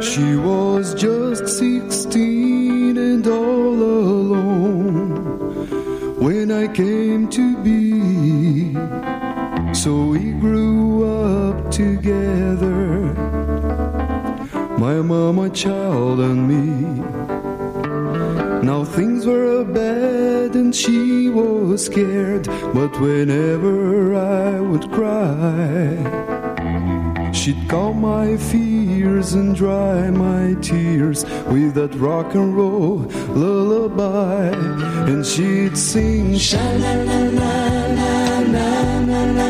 She was just sixteen and all alone when I came to be. So we grew up together, my mama, child, and me. Now things were bad and she was scared, but whenever I would cry, she'd calm my fears and dry my tears with that rock and roll lullaby, and she'd sing sha na na na na na na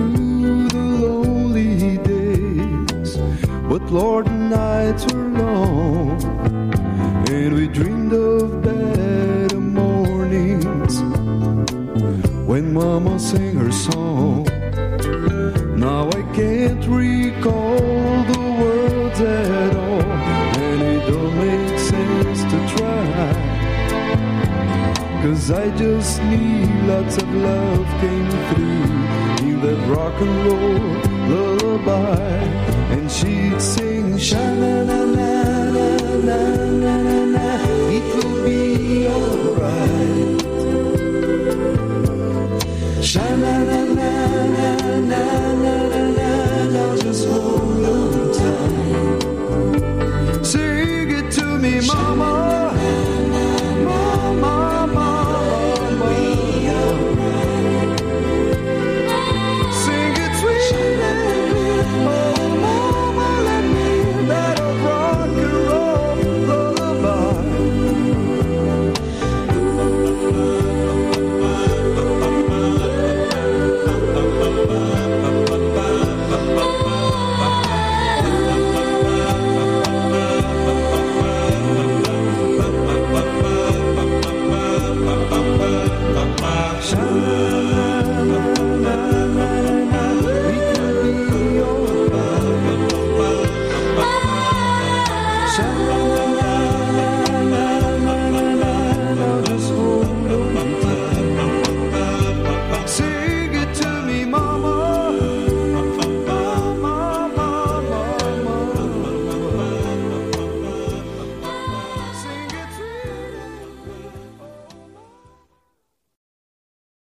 Lord, nights were long, and we dreamed of better mornings when Mama sang her song. Now I can't recall the words at all, and it don't make sense to try. Cause I just need lots of love came through in that rock and roll lullaby. la la